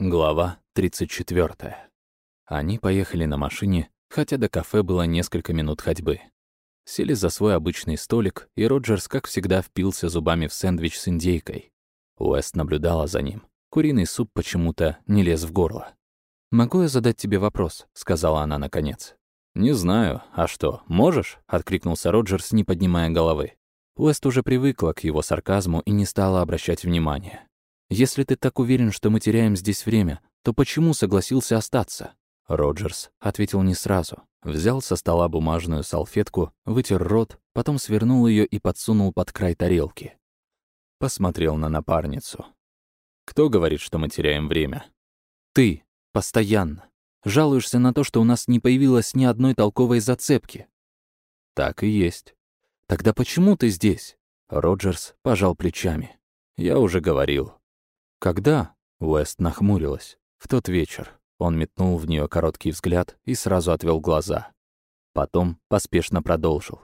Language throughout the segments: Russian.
Глава 34. Они поехали на машине, хотя до кафе было несколько минут ходьбы. Сели за свой обычный столик, и Роджерс, как всегда, впился зубами в сэндвич с индейкой. Уэст наблюдала за ним. Куриный суп почему-то не лез в горло. «Могу я задать тебе вопрос?» — сказала она наконец. «Не знаю. А что, можешь?» — откликнулся Роджерс, не поднимая головы. Уэст уже привыкла к его сарказму и не стала обращать внимания. Если ты так уверен, что мы теряем здесь время, то почему согласился остаться?» Роджерс ответил не сразу. Взял со стола бумажную салфетку, вытер рот, потом свернул ее и подсунул под край тарелки. Посмотрел на напарницу. «Кто говорит, что мы теряем время?» «Ты. Постоянно. Жалуешься на то, что у нас не появилось ни одной толковой зацепки». «Так и есть». «Тогда почему ты здесь?» Роджерс пожал плечами. «Я уже говорил, «Когда?» — Уэст нахмурилась. «В тот вечер». Он метнул в нее короткий взгляд и сразу отвел глаза. Потом поспешно продолжил.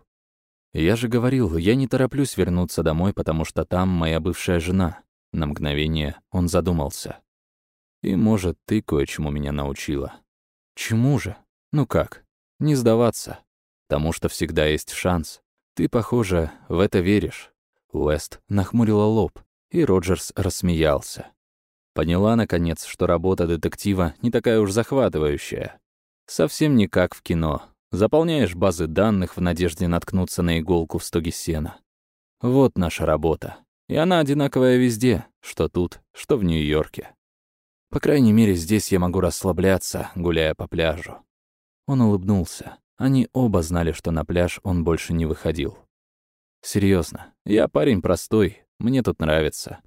«Я же говорил, я не тороплюсь вернуться домой, потому что там моя бывшая жена». На мгновение он задумался. «И, может, ты кое-чему меня научила». «Чему же? Ну как? Не сдаваться. Потому что всегда есть шанс. Ты, похоже, в это веришь». Уэст нахмурила лоб, и Роджерс рассмеялся. Поняла, наконец, что работа детектива не такая уж захватывающая. Совсем не как в кино. Заполняешь базы данных в надежде наткнуться на иголку в стоге сена. Вот наша работа. И она одинаковая везде, что тут, что в Нью-Йорке. По крайней мере, здесь я могу расслабляться, гуляя по пляжу. Он улыбнулся. Они оба знали, что на пляж он больше не выходил. Серьезно, я парень простой, мне тут нравится.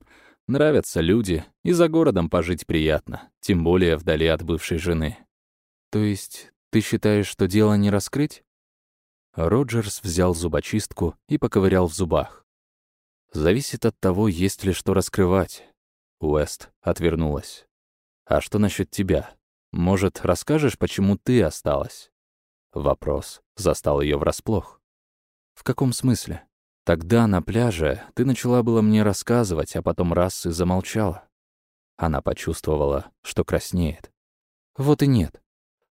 Нравятся люди, и за городом пожить приятно, тем более вдали от бывшей жены. То есть ты считаешь, что дело не раскрыть? Роджерс взял зубочистку и поковырял в зубах. Зависит от того, есть ли что раскрывать. Уэст отвернулась. А что насчет тебя? Может, расскажешь, почему ты осталась? Вопрос застал ее врасплох. В каком смысле? Тогда на пляже ты начала было мне рассказывать, а потом раз и замолчала. Она почувствовала, что краснеет. Вот и нет.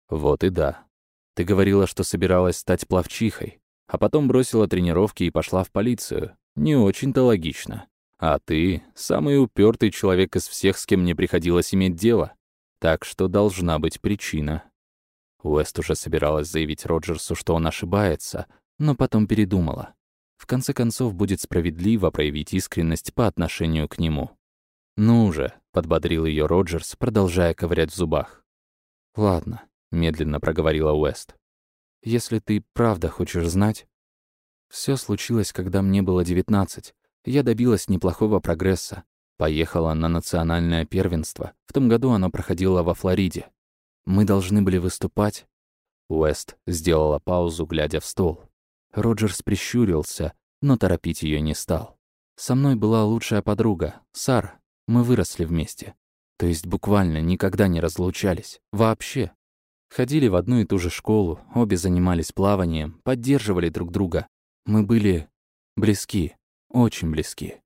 Вот и да. Ты говорила, что собиралась стать пловчихой, а потом бросила тренировки и пошла в полицию. Не очень-то логично. А ты — самый упертый человек из всех, с кем мне приходилось иметь дело. Так что должна быть причина. Уэст уже собиралась заявить Роджерсу, что он ошибается, но потом передумала. В конце концов, будет справедливо проявить искренность по отношению к нему. «Ну же», — подбодрил ее Роджерс, продолжая ковырять в зубах. «Ладно», — медленно проговорила Уэст. «Если ты правда хочешь знать...» Все случилось, когда мне было девятнадцать. Я добилась неплохого прогресса. Поехала на национальное первенство. В том году оно проходило во Флориде. Мы должны были выступать. Уэст сделала паузу, глядя в стол. Роджерс прищурился, но торопить ее не стал. Со мной была лучшая подруга, Сара. Мы выросли вместе. То есть буквально никогда не разлучались. Вообще. Ходили в одну и ту же школу, обе занимались плаванием, поддерживали друг друга. Мы были близки, очень близки.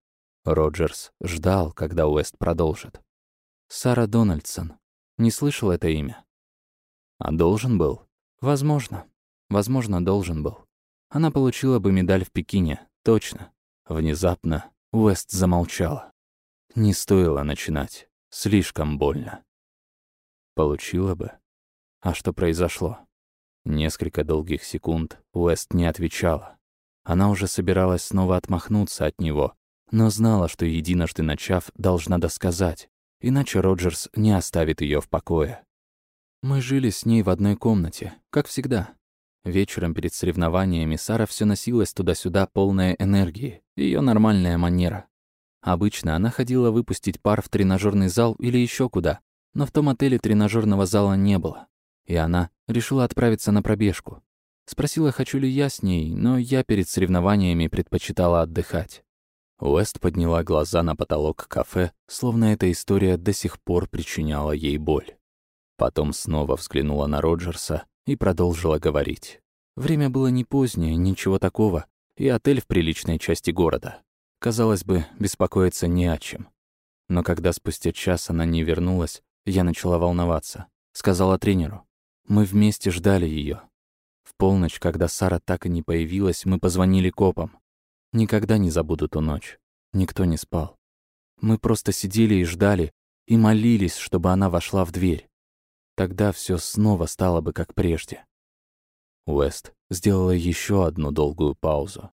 Роджерс ждал, когда Уэст продолжит. Сара Дональдсон. Не слышал это имя? А должен был? Возможно. Возможно, должен был. Она получила бы медаль в Пекине, точно. Внезапно Уэст замолчала. Не стоило начинать. Слишком больно. Получила бы. А что произошло? Несколько долгих секунд Уэст не отвечала. Она уже собиралась снова отмахнуться от него, но знала, что единожды начав, должна досказать, иначе Роджерс не оставит ее в покое. Мы жили с ней в одной комнате, как всегда. Вечером перед соревнованиями Сара все носилась туда-сюда полная энергии, ее нормальная манера. Обычно она ходила выпустить пар в тренажерный зал или еще куда, но в том отеле тренажерного зала не было. И она решила отправиться на пробежку. Спросила, хочу ли я с ней, но я перед соревнованиями предпочитала отдыхать. Уэст подняла глаза на потолок кафе, словно эта история до сих пор причиняла ей боль. Потом снова взглянула на Роджерса, и продолжила говорить. Время было не позднее, ничего такого, и отель в приличной части города. Казалось бы, беспокоиться не о чем. Но когда спустя час она не вернулась, Я начала волноваться. Сказала тренеру. Мы вместе ждали ее. В полночь, когда Сара так и не появилась, мы позвонили копам. Никогда не забуду ту ночь. Никто не спал. Мы просто сидели и ждали, и молились, чтобы она вошла в дверь. Тогда все снова стало бы как прежде. Уэст сделала еще одну долгую паузу.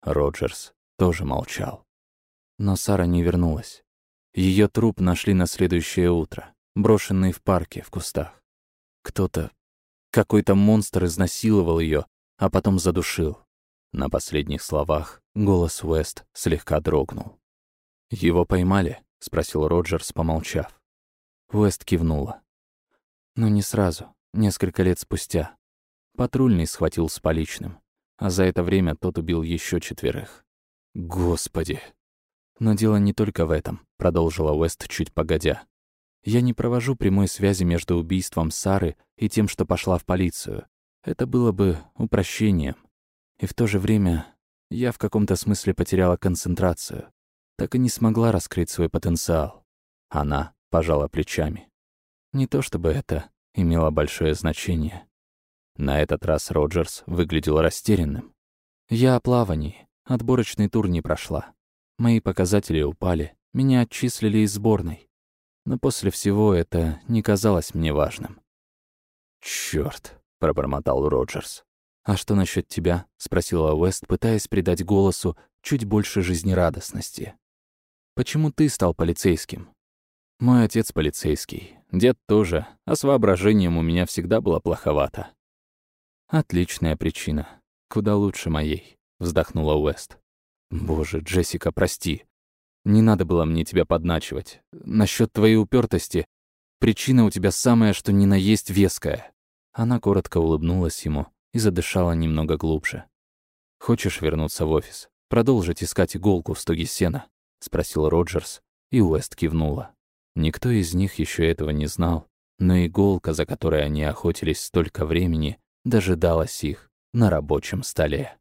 Роджерс тоже молчал. Но Сара не вернулась. Ее труп нашли на следующее утро, брошенный в парке в кустах. Кто-то, какой-то монстр изнасиловал ее, а потом задушил. На последних словах голос Уэст слегка дрогнул. «Его поймали?» — спросил Роджерс, помолчав. Уэст кивнула. Но не сразу, несколько лет спустя. Патрульный схватил с поличным, а за это время тот убил еще четверых. Господи! Но дело не только в этом, продолжила Уэст чуть погодя. Я не провожу прямой связи между убийством Сары и тем, что пошла в полицию. Это было бы упрощением. И в то же время я в каком-то смысле потеряла концентрацию так и не смогла раскрыть свой потенциал. Она пожала плечами. Не то чтобы это имело большое значение. На этот раз Роджерс выглядел растерянным. «Я о плавании. Отборочный тур не прошла. Мои показатели упали. Меня отчислили из сборной. Но после всего это не казалось мне важным». «Чёрт», — пробормотал Роджерс. «А что насчет тебя?» — спросила Уэст, пытаясь придать голосу чуть больше жизнерадостности. Почему ты стал полицейским? Мой отец полицейский, дед тоже, а с воображением у меня всегда было плоховато. Отличная причина. Куда лучше моей, вздохнула Уэст. Боже, Джессика, прости. Не надо было мне тебя подначивать. Насчет твоей упертости, причина у тебя самая, что ни на есть веская. Она коротко улыбнулась ему и задышала немного глубже. Хочешь вернуться в офис? Продолжить искать иголку в стоге сена? — спросил Роджерс, и Уэст кивнула. Никто из них еще этого не знал, но иголка, за которой они охотились столько времени, дожидалась их на рабочем столе.